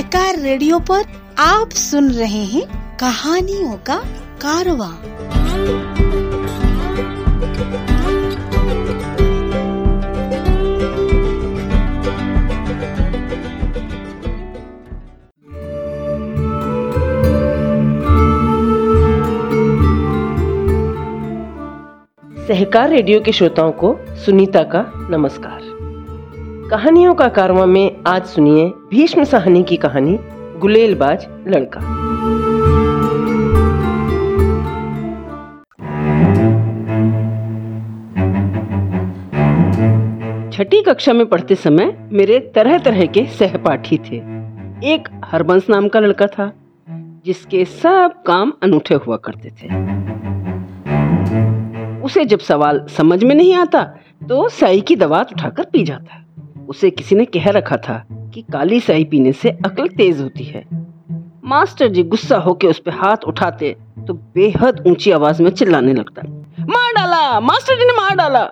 सहकार radio पर आप सुन रहे हैं कहानियों का कारवा। सहकार रेडियो के श्रोताओं को सुनीता का नमस्कार। कहानियों का कारवा में आज सुनिए भीष्म सहनी की कहानी, गुलेलबाज लड़का। छठी कक्षा में पढ़ते समय मेरे तरह तरह के सहपाठी थे। एक हरबंस नाम का लड़का था, जिसके सब काम अनूठे हुआ करते थे। उसे जब सवाल समझ में नहीं आता तो साई की दवा उठाकर पी जाता। उसे किसी ने कह रखा था कि काली साई पीने से अकल तेज होती है। मास्टर जी गुस्सा होकर उस पर हाथ उठाते तो बेहद ऊँची आवाज़ में चिल्लाने लगता। मार डाला! मास्टर जी ने मार डाला!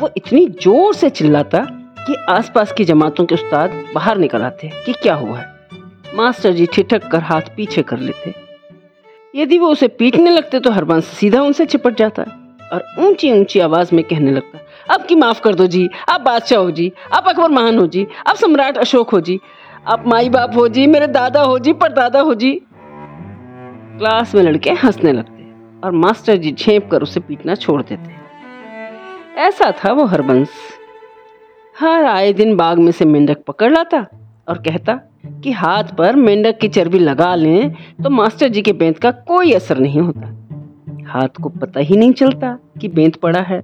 वो इतनी ज़ोर से चिल्लाता कि आसपास की जमातों के उस्ताद बाहर निकल आते कि क्या हुआ है। मास्टर जी ठिठक कर हाथ पीछे कर लेते। यदि वो उसे पीटने लगते तो हरबंस सीधा उनसे चिपट जाता और ऊँची ऊँची आवाज़ में कहने लगता अब की माफ़ कर दो जी। आप बादशाह हो जी। आप अकबर महान हो जी। आप सम्राट अशोक हो जी। आप माई बाप हो जी, मेरे दादा हो जी, परदादा हो जी। क्लास में लड़के हंसने लगते और मास्टर जी झेप कर उसे पीटना छोड़ देते ऐसा था वो हरबंस। हर आए दिन बाग में से मेंढक पकड़ लाता और कहता कि हाथ पर मेंढक की चर्बी लगा लें तो मास्टर जी के बेंत का कोई असर नहीं होता। हाथ को पता ही नहीं चलता कि बेंत पड़ा है।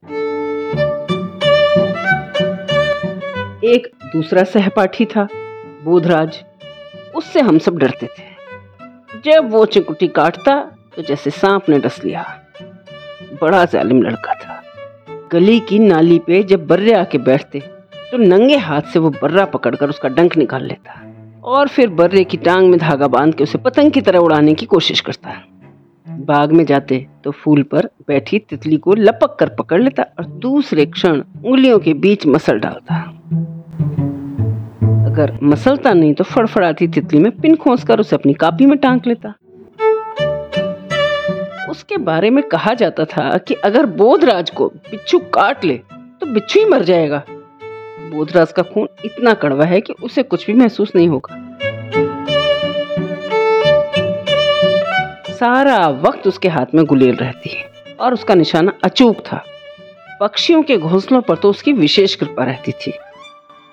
एक दूसरा सहपाठी था, बोधराज। उससे हम सब डरते थे। जब वो चिकुटी काटता तो जैसे सांप ने डस लिया। बड़ा जालिम लड़का था। गली की नाली पे जब बर्रे आके बैठते तो नंगे हाथ से वो बर्रा पकड़कर उसका डंक निकाल लेता और फिर बर्रे की टांग में धागा बाँध के उसे पतंग की तरह उड़ाने की कोशिश करता। बाग में जाते तो फूल पर बैठी तितली को लपक कर पकड़ लेता और दूसरे क्षण उंगलियों के बीच मसल डालता। अगर मसलता नहीं तो फड़फड़ाती तितली में पिन खोस कर उसे अपनी कापी में टांग लेता। उसके बारे में कहा जाता था कि अगर बोधराज को बिच्छू काट ले तो बिच्छू ही मर जाएगा। बोधराज का खून इतना कड़वा है कि उसे कुछ भी महसूस नहीं होगा। सारा वक्त उसके हाथ में गुलेल रहती है और उसका निशाना अचूक था। पक्षियों के घोंसलों पर तो उसकी विशेष कृपा रहती थी।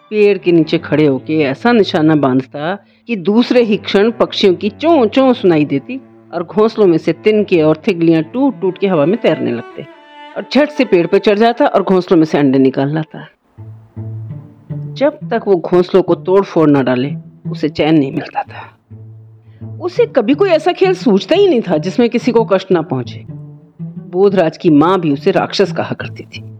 पेड़ के नीचे खड़े होके ऐसा निशाना बांधता कि दूसरे ही क्षण पक्षियों की चों चों सुनाई देती और घोंसलों में से तिनके और थिगलियाँ टूट टूट के हवा में तैरने लगते और झट से पेड़ पर चढ़ जाता और घोंसलों में से अंडे निकाल लाता। जब तक वो घोंसलों को तोड़ फोड़ न डाले, उसे चैन नहीं मिलता था। उसे कभी कोई ऐसा खेल सूझता ही नहीं था जिसमें किसी को कष्ट ना पहुँचे। बोधराज की माँ भी उसे राक्षस कहा करती थी।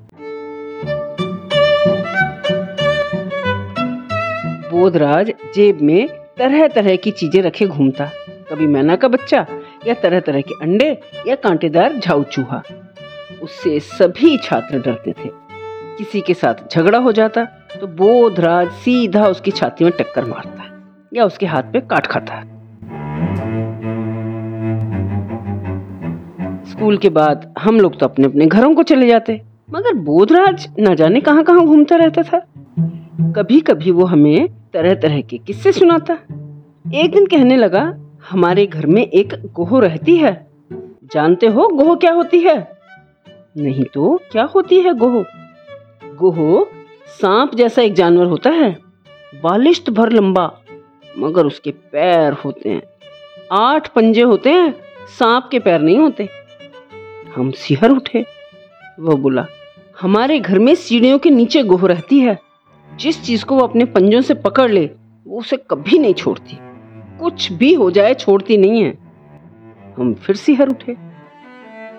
बोधराज जेब में तरह तरह की चीज़ें रखे घूमता। कभी मैना का बच्चा, या तरह तरह के अंडे, या कांटेदार झाऊ चूहा। उससे सभी छात्र डरते थे। किसी के साथ झगड़ा हो जाता तो बोधराज सीधा उसकी छाती में टक्कर मारता, या उसके हाथ पे काट खाता। स्कूल के बाद हम लोग तो अपने अपने घरों को चले जाते, मगर बोधराज न जाने कहाँ कहाँ घूमता रहता था। कभी कभी वो हमें तरह तरह के किस्से सुनाता। एक दिन कहने लगा, हमारे घर में एक गोह रहती है। जानते हो गोह क्या होती है? नहीं तो क्या होती है गोह? गोह सांप जैसा एक जानवर होता है, बालिश्त भर लंबा, मगर उसके पैर होते हैं। आठ पंजे होते हैं, सांप के पैर नहीं होते। हम सिहर उठे। वो बोला, हमारे घर में सीढ़ियों के नीचे गोह रहती है। जिस चीज़ को वो अपने पंजों से पकड़ ले, वो उसे कभी नहीं छोड़ती। कुछ भी हो जाए, छोड़ती नहीं है। हम फिर सिहर उठे।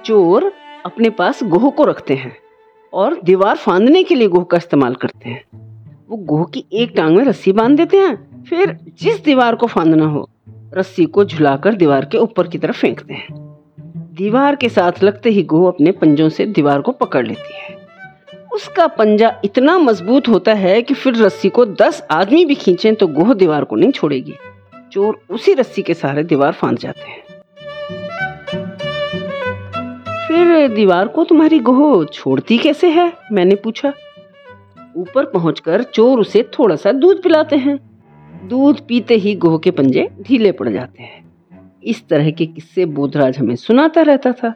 चोर अपने पास गोह को रखते हैं और दीवार फांदने के लिए गोह का इस्तेमाल करते हैं। वो गोह की एक टांग में रस्सी बाँध देते हैं, फिर जिस दीवार को फांदना हो, रस्सी को झुलाकर दीवार के ऊपर की तरफ़ फेंकते हैं। दीवार के साथ लगते ही गोह अपने पंजों से दीवार को पकड़ लेती है। उसका पंजा इतना मज़बूत होता है कि फिर रस्सी को दस आदमी भी खींचें तो गोह दीवार को नहीं छोड़ेगी। चोर उसी रस्सी के सहारे दीवार फांद जाते हैं। फिर दीवार को तुम्हारी गोह छोड़ती कैसे है? मैंने पूछा। ऊपर पहुंचकर चोर उसे थोड़ा सा दूध पिलाते हैं। दूध पीते ही गोह के पंजे ढीले पड़ जाते हैं। इस तरह के किस्से बोधराज हमें सुनाता रहता था।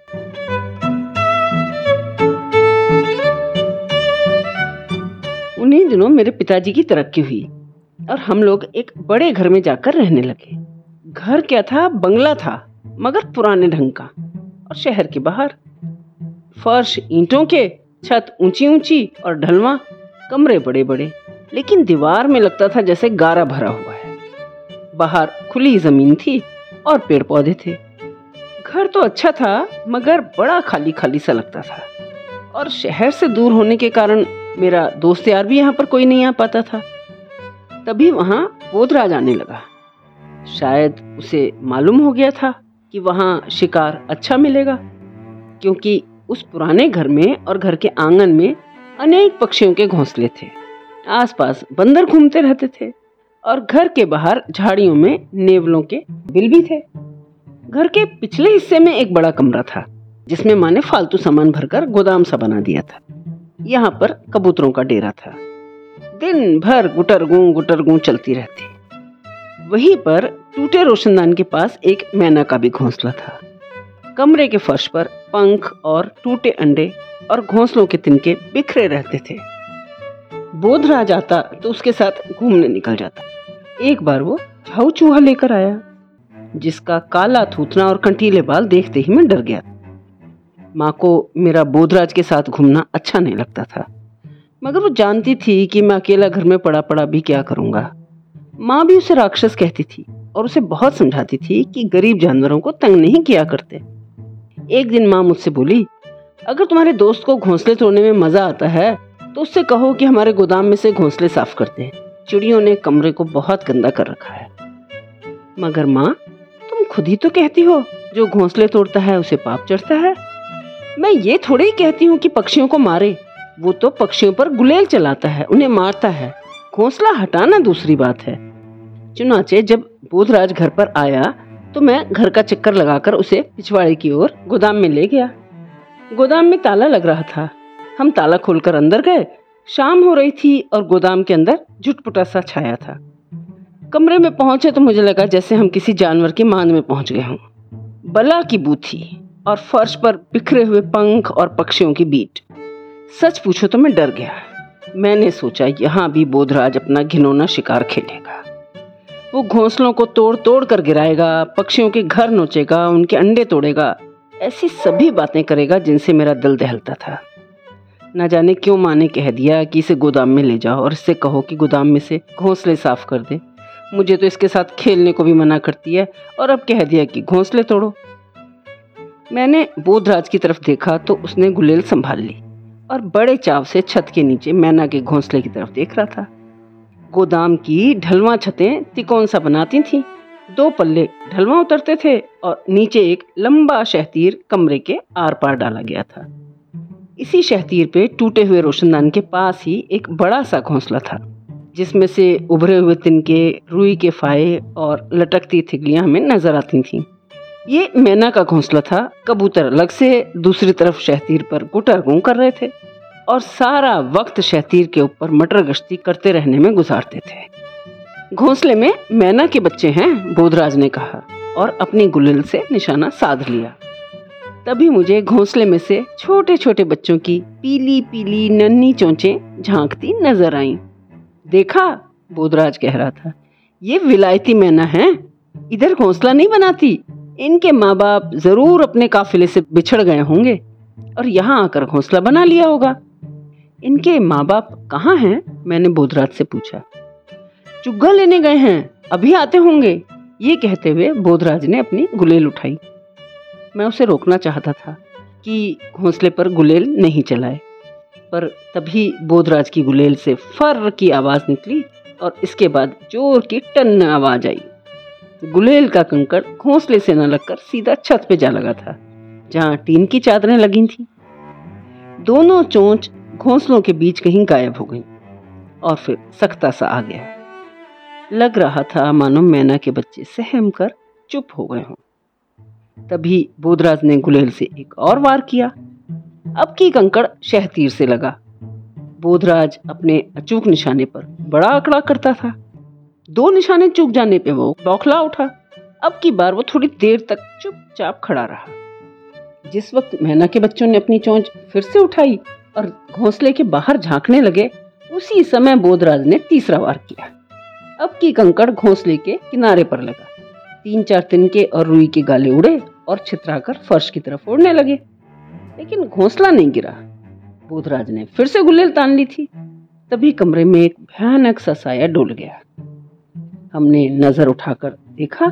उन्हीं दिनों मेरे पिताजी की तरक्की हुई और हम लोग एक बड़े घर में जाकर रहने लगे। घर क्या था? बंगला था, मगर पुराने ढंग का और शहर के बाहर। फर्श ईंटों के, छत ऊँची ऊँची और ढलवा, कमरे बड़े बड़े लेकिन दीवार में लगता था जैसे गारा भरा हुआ है। बाहर खुली ज़मीन थी और पेड़ पौधे थे। घर तो अच्छा था, मगर बड़ा खाली खाली सा लगता था और शहर से दूर होने के कारण मेरा दोस्त यार भी यहाँ पर कोई नहीं आ पाता था। तभी वहाँ बोधराज आने लगा। शायद उसे मालूम हो गया था कि वहाँ शिकार अच्छा मिलेगा, क्योंकि उस पुराने घर में और घर के आँगन में अनेक पक्षियों के घोंसले थे। आसपास बंदर घूमते रहते थे और घर के बाहर झाड़ियों में नेवलों के बिल भी थे। घर के पिछले हिस्से में एक बड़ा कमरा था, जिसमें माँ ने फालतू सामान भरकर गोदाम सा बना दिया था। यहाँ पर कबूतरों का डेरा था। दिन भर गुटर गुं गुटर गुं चलती रहती। वहीं पर टूटे रोशनदान के पास एक मैना का भी घोंसला था। कमरे के फर्श पर पंख और टूटे अंडे और घोंसलों के तिनके बिखरे रहते थे। बोधराज जाता तो उसके साथ घूमने निकल जाता। एक बार वो झाऊ चूहा लेकर आया, जिसका काला थूथना और कंटीले बाल देखते ही मैं डर गया माँ को मेरा बोधराज के साथ घूमना अच्छा नहीं लगता था। मगर वो जानती थी कि मैं अकेला घर में पड़ा पड़ा भी क्या करूँगा। माँ भी उसे राक्षस कहती थी और उसे बहुत समझाती थी कि गरीब जानवरों को तंग नहीं किया करते। एक दिन माँ मुझसे बोली, अगर तुम्हारे दोस्त को घोंसले तोड़ने में मज़ा आता है तो उससे कहो कि हमारे गोदाम में से घोंसले साफ़ करते हैं चिड़ियों ने कमरे को बहुत गंदा कर रखा है। मगर माँ, तुम खुद ही तो कहती हो, जो घोंसले तोड़ता है उसे पाप चढ़ता है। मैं ये थोड़े ही कहती हूँ कि पक्षियों को मारे। वो तो पक्षियों पर गुलेल चलाता है, उन्हें मारता है। घोंसला हटाना दूसरी बात है। चुनाचे जब बोधराज घर पर आया तो मैं घर का चक्कर लगाकर उसे पिछवाड़े की ओर गोदाम में ले गया। गोदाम में ताला लग रहा था। हम ताला खोलकर अंदर गए। शाम हो रही थी और गोदाम के अंदर झुटपुटा सा छाया था। कमरे में पहुँचे तो मुझे लगा जैसे हम किसी जानवर की मांद में पहुँच गए हों। बला की बूथी। और फर्श पर बिखरे हुए पंख और पक्षियों की बीट सच पूछो तो मैं डर गया। मैंने सोचा, यहाँ भी बोधराज अपना घिनौना शिकार खेलेगा। वो घोंसलों को तोड़ तोड़ कर गिराएगा, पक्षियों के घर नोचेगा, उनके अंडे तोड़ेगा। ऐसी सभी बातें करेगा जिनसे मेरा दिल दहलता था। ना जाने क्यों माँ ने कह दिया कि इसे गोदाम में ले जाओ और इससे कहो कि गोदाम में से घोंसले साफ़ कर दे। मुझे तो इसके साथ खेलने को भी मना करती है और अब कह दिया कि घोंसले तोड़ो। मैंने बोधराज की तरफ़ देखा तो उसने गुलेल संभाल ली और बड़े चाव से छत के नीचे मैना के घोंसले की तरफ़ देख रहा था। गोदाम की ढलवा छतें तिकोन सा बनाती थीं। दो पल्ले ढलवा उतरते थे और नीचे एक लंबा शहतीर कमरे के आर पार डाला गया था। इसी शहतीर पे टूटे हुए रोशनदान के पास ही एक बड़ा सा घोंसला था, जिसमें से उभरे हुए तिनके रुई के फाये और लटकती थिगलियाँ हमें नज़र आती थीं। ये मैना का घोंसला था। कबूतर अलग से दूसरी तरफ़ शहतीर पर गुटर गुं कर रहे थे और सारा वक्त शहतीर के ऊपर मटर गश्ती करते रहने में गुजारते थे। घोंसले में मैना के बच्चे हैं, बोधराज ने कहा और अपनी गुलिल से निशाना साध लिया। तभी मुझे घोंसले में से छोटे छोटे बच्चों की पीली पीली नन्ही चोंचे झांकती नज़र आईं। देखा? बोधराज कह रहा था, ये विलायती मैना है। इधर घोंसला नहीं बनाती? इनके माँ बाप ज़रूर अपने काफिले से बिछड़ गए होंगे और यहाँ आकर घोंसला बना लिया होगा। इनके माँ बाप कहाँ हैं? मैंने बोधराज से पूछा। चुग्गा लेने गए हैं, अभी आते होंगे, ये कहते हुए बोधराज ने अपनी गुलेल उठाई। मैं उसे रोकना चाहता था कि घोंसले पर गुलेल नहीं चलाए, पर तभी बोधराज की गुलेल से फर्र की आवाज़ निकली और इसके बाद ज़ोर की टन आवाज़ आई। गुलेल का कंकड़ घोंसले से न लगकर सीधा छत पे जा लगा था, जहाँ टीन की चादरें लगी थी। दोनों चोंच घोंसलों के बीच कहीं गायब हो गई और फिर सख्ता सा आ गया। लग रहा था मानो मैना के बच्चे सहम कर चुप हो गए हों। तभी बोधराज ने गुलेल से एक और वार किया। अब की कंकड़ शहतीर से लगा। बोधराज अपने अचूक निशाने पर बड़ा आंकड़ा करता था। दो निशाने चूक जाने पे वो बौखला उठा। अब की बार वो थोड़ी देर तक चुपचाप खड़ा रहा। जिस वक्त मैना के बच्चों ने अपनी चोंच फिर से उठाई और घोंसले के बाहर झांकने लगे, उसी समय बोधराज ने तीसरा वार किया। अब की कंकड़ घोंसले के किनारे पर लगा। तीन चार तिनके और रुई के गाले उड़े और छितराकर फर्श की तरफ़ उड़ने लगे। लेकिन घोंसला नहीं गिरा। बोधराज ने फिर से गुलेल तान ली थी। तभी कमरे में एक भयानक सा साया डोल गया। हमने नज़र उठाकर देखा,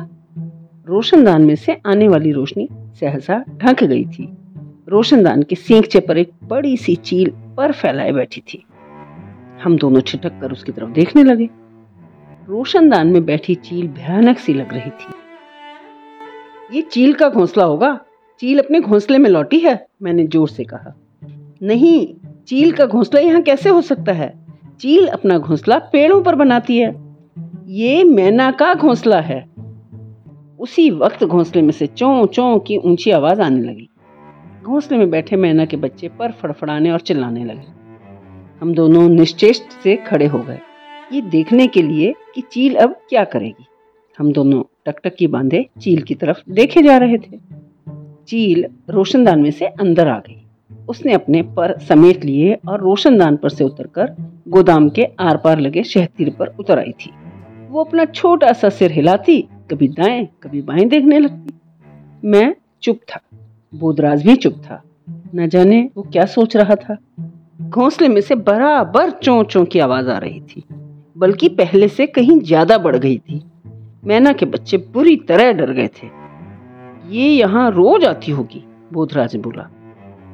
रोशनदान में से आने वाली रोशनी सहसा ढक गई थी। रोशनदान के सींगचे पर एक बड़ी सी चील पर फैलाए बैठी थी। हम दोनों छिटक कर उसकी तरफ़ देखने लगे। रोशनदान में बैठी चील भयानक सी लग रही थी। ये चील का घोंसला होगा? चील अपने घोंसले में लौटी है? मैंने ज़ोर से कहा। नहीं, चील का घोंसला यहाँ कैसे हो सकता है? चील अपना घोंसला पेड़ों पर बनाती है। ये मैना का घोंसला है। उसी वक्त घोंसले में से चों चों की ऊँची आवाज़ आने लगी। घोंसले में बैठे मैना के बच्चे पर फड़फड़ाने और चिल्लाने लगे। हम दोनों निश्चेष्ट से खड़े हो गए। ये देखने के लिए कि चील अब क्या करेगी। हम दोनों टकटकी बांधे चील की तरफ़ देखे जा रहे थे। चील रोशनदान में से अंदर आ गई। उसने अपने पर समेट लिए और रोशनदान पर से उतरकर गोदाम के आर पार लगे शहतीर पर उतर आई थी। वो अपना छोटा सा सिर हिलाती, कभी दाएँ, कभी बाएँ देखने लगती। मैं चुप था। बोधराज भी चुप था। न जाने वो क्या सोच रहा था। घोंसले में से बराबर चों चों की आवाज़ आ रही थी, बल्कि पहले से कहीं ज़्यादा बढ़ गई थी। मैना के बच्चे बुरी तरह डर गए थे। ये यहाँ रोज आती होगी, बोधराज ने बोला।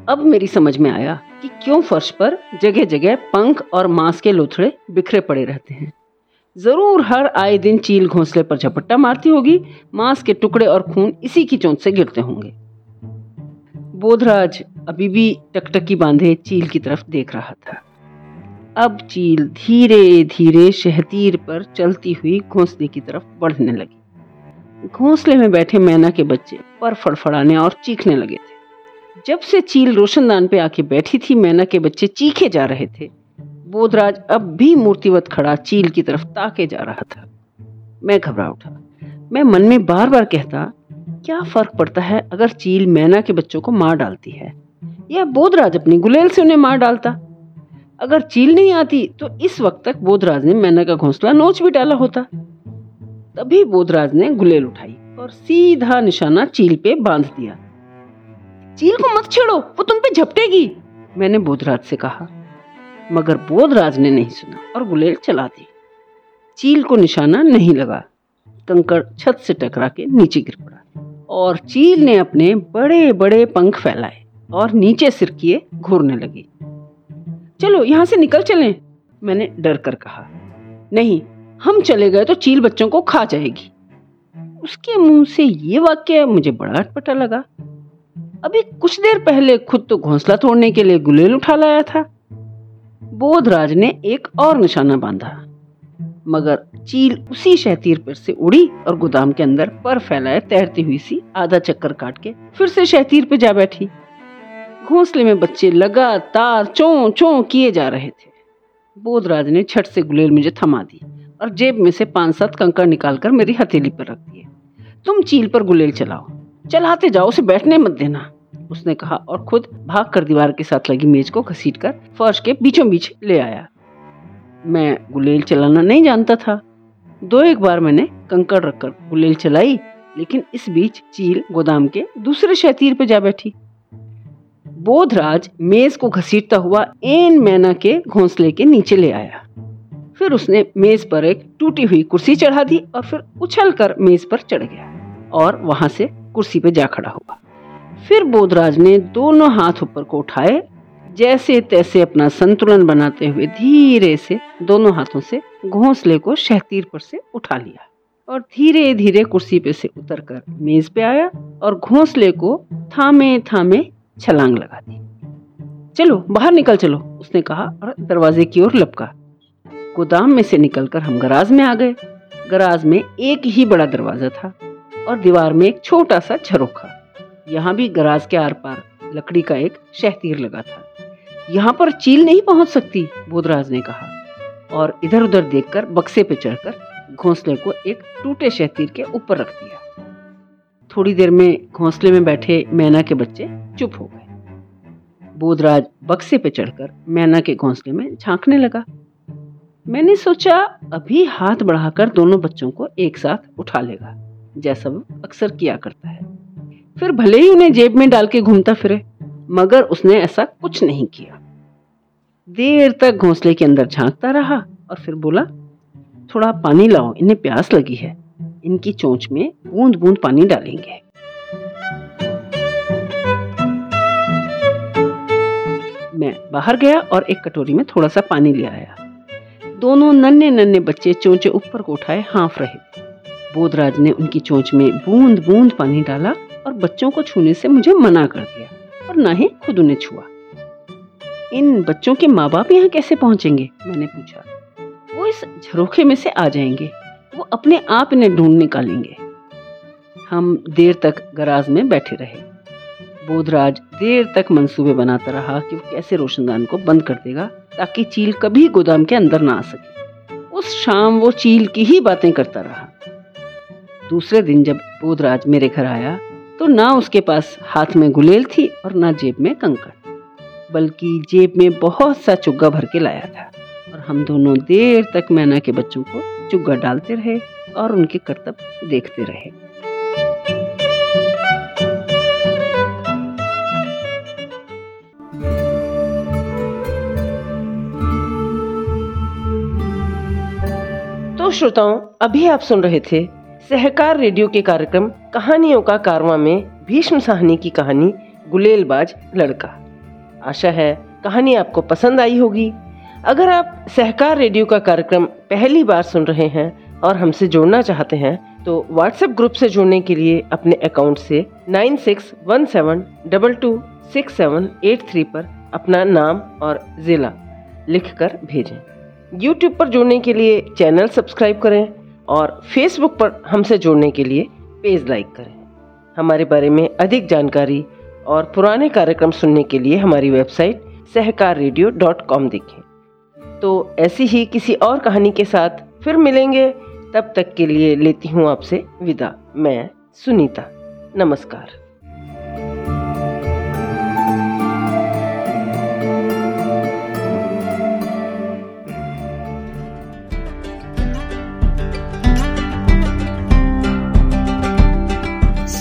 अब मेरी समझ में आया कि क्यों फर्श पर जगह जगह पंख और मांस के लोथड़े बिखरे पड़े रहते हैं। ज़रूर हर आए दिन चील घोंसले पर झपट्टा मारती होगी। मांस के टुकड़े और खून इसी की चोंच से गिरते होंगे। बोधराज अभी भी टकटकी बांधे चील की तरफ़ देख रहा था। अब चील धीरे धीरे शहतीर पर चलती हुई घोंसले की तरफ़ बढ़ने लगी। घोंसले में बैठे मैना के बच्चे पर फड़फड़ाने और चीखने लगे थे। जब से चील रोशनदान पे आके बैठी थी, मैना के बच्चे चीखे जा रहे थे। बोधराज अब भी मूर्तिवत खड़ा चील की तरफ़ ताके जा रहा था। मैं घबरा उठा। मैं मन में बार बार कहता, क्या फ़र्क पड़ता है अगर चील मैना के बच्चों को मार डालती है? या बोधराज अपनी गुलेल से उन्हें मार डालता? अगर चील नहीं आती तो इस वक्त तक बोधराज ने मैना का घोंसला नोच भी डाला होता। तभी बोधराज ने गुलेल उठाई और सीधा निशाना चील पे बाँध दिया। चील को मत छेड़ो, वो तुम पे झपटेगी! मैंने बोधराज से कहा। मगर बोधराज ने नहीं सुना और गुलेल चला दी चील को निशाना नहीं लगा। कंकड़ छत से टकरा के नीचे गिर पड़ा और चील ने अपने बड़े बड़े पंख फैलाए और नीचे सिर किए घूरने लगी। चलो, यहाँ से निकल चलें, मैंने डर कर कहा। नहीं, हम चले गए तो चील बच्चों को खा जाएगी। उसके मुँह से ये वाक्य मुझे बड़ा अटपटा लगा। अभी कुछ देर पहले खुद तो घोंसला तोड़ने के लिए गुलेल उठा लाया था। बोधराज ने एक और निशाना बांधा, मगर चील उसी शहतीर पर से उड़ी और गोदाम के अंदर पर फैलाए तैरती हुई सी आधा चक्कर काट के फिर से शहतीर पर जा बैठी। घोंसले में बच्चे लगातार चों चों किए जा रहे थे। बोधराज ने छठ से गुलेल मुझे थमा दी और जेब में से पाँच सात कंकड़ निकालकर मेरी हथेली पर रख दिए। तुम चील पर गुलेल चलाओ, चलाते जाओ, उसे बैठने मत देना। उसने कहा और खुद भाग कर दीवार के साथ लगी मेज को घसीट कर फर्श के बीचों बीच ले आया। मैं गुलेल चलाना नहीं जानता था। दो एक बार मैंने कंकड़ रखकर गुलेल चलाई, लेकिन इस बीच चील गोदाम के दूसरे शहतीर पे जा बैठी। बोधराज मेज को घसीटता हुआ एन मैना के घोंसले के नीचे ले आया। फिर उसने मेज पर एक टूटी हुई कुर्सी चढ़ा दी और फिर उछल कर मेज पर चढ़ गया और वहाँ से कुर्सी पे जा खड़ा हुआ। फिर बोधराज ने दोनों हाथ ऊपर को उठाए जैसे तैसे अपना संतुलन बनाते हुए धीरे से, दोनों हाथों से घोंसले को शहतीर पर से उठा लिया और धीरे धीरे कुर्सी पे से उतरकर मेज पे आया और घोंसले को थामे थामे छलांग लगा दी। चलो, बाहर निकल चलो, उसने कहा और दरवाजे की ओर लपका। गोदाम में से निकलकर हम गराज में आ गए। गराज में एक ही बड़ा दरवाज़ा था और दीवार में एक छोटा सा झरोखा यहाँ भी गराज के आर पार लकड़ी का एक शहतीर लगा था। यहाँ पर चील नहीं पहुँच सकती, बोधराज ने कहा। और इधर उधर देखकर बक्से पे चढ़कर घोंसले को एक टूटे शहतीर के ऊपर रख दिया। थोड़ी देर में घोंसले में बैठे मैना के बच्चे चुप हो गए। बोधराज बक्से पे चढ़कर मैना के घोंसले में झांकने लगा। मैंने सोचा, अभी हाथ बढ़ाकर दोनों बच्चों को एक साथ उठा लेगा, जैसा वो अक्सर किया करता है। फिर भले ही उन्हें जेब में डाल के घूमता फिरे, मगर उसने ऐसा कुछ नहीं किया। देर तक घोंसले के अंदर झांकता रहा और फिर बोला, थोड़ा पानी लाओ, इन्हें प्यास लगी है। इनकी चोंच में बूंद बूंद पानी डालेंगे। मैं बाहर गया और एक कटोरी में थोड़ा सा पानी ले आया। दोनों नन्हे नन्हे बच्चे चोंचे ऊपर को उठाए, हाँफ रहे। बोधराज ने उनकी चोंच में बूंद बूंद पानी डाला और बच्चों को छूने से मुझे मना कर दिया और ना ही खुद उन्हें छुआ। इन बच्चों के माँ बाप यहाँ कैसे पहुँचेंगे? मैंने पूछा। वो इस झरोखे में से आ जाएँगे। वो अपने आप इन्हें ढूंढ निकालेंगे। हम देर तक गराज में बैठे रहे। बोधराज देर तक मंसूबे बनाता रहा कि वो कैसे रोशनदान को बंद कर देगा ताकि चील कभी गोदाम के अंदर ना आ सके। उस शाम वो चील की ही बातें करता रहा। दूसरे दिन जब बोधराज मेरे घर आया तो ना उसके पास हाथ में गुलेल थी और ना जेब में कंकड़, बल्कि जेब में बहुत सा चुग्गा भर के लाया था। और हम दोनों देर तक मैना के बच्चों को चुग्गा डालते रहे और उनके करतब देखते रहे। तो श्रोताओं, अभी आप सुन रहे थे सहकार रेडियो के कार्यक्रम कहानियों का कारवा में भीष्म साहनी की कहानी गुलेलबाज लड़का। आशा है कहानी आपको पसंद आई होगी। अगर आप सहकार रेडियो का कार्यक्रम पहली बार सुन रहे हैं और हमसे जोड़ना चाहते हैं तो व्हाट्सएप ग्रुप से जुड़ने के लिए अपने अकाउंट से nine six one seven double two six seven eight three पर अपना नाम और ज़िला लिखकर भेजें। यूट्यूब पर जुड़ने के लिए चैनल सब्सक्राइब करें। और फेसबुक पर हमसे जुड़ने के लिए पेज लाइक करें। हमारे बारे में अधिक जानकारी और पुराने कार्यक्रम सुनने के लिए हमारी website Sahakar radio dot com देखें। तो ऐसी ही किसी और कहानी के साथ फिर मिलेंगे। तब तक के लिए लेती हूँ आपसे विदा। मैं सुनीता। नमस्कार।